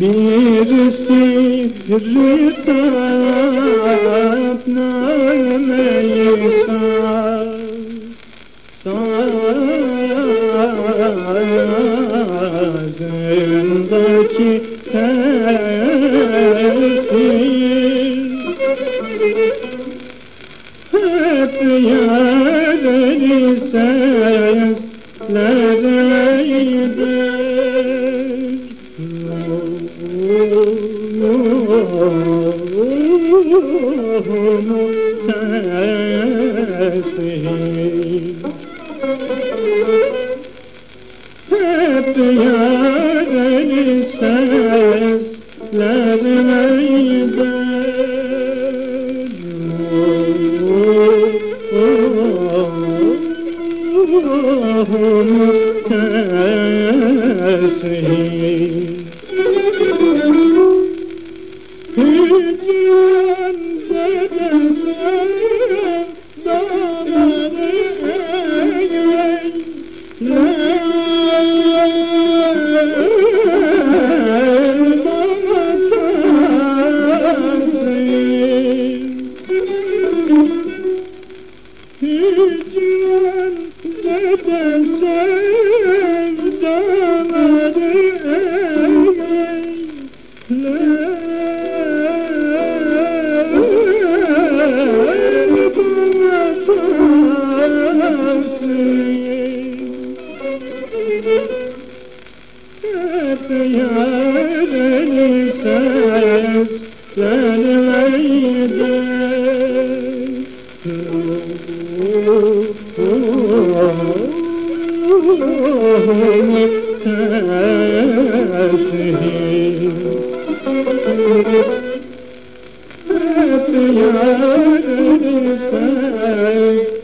Bir sirri taraf nameysa Sayazındaki her Ruhumu tesir hep yareni seslereydir Ruhumu tesir Ruhumu tesir hep yareni seslereydi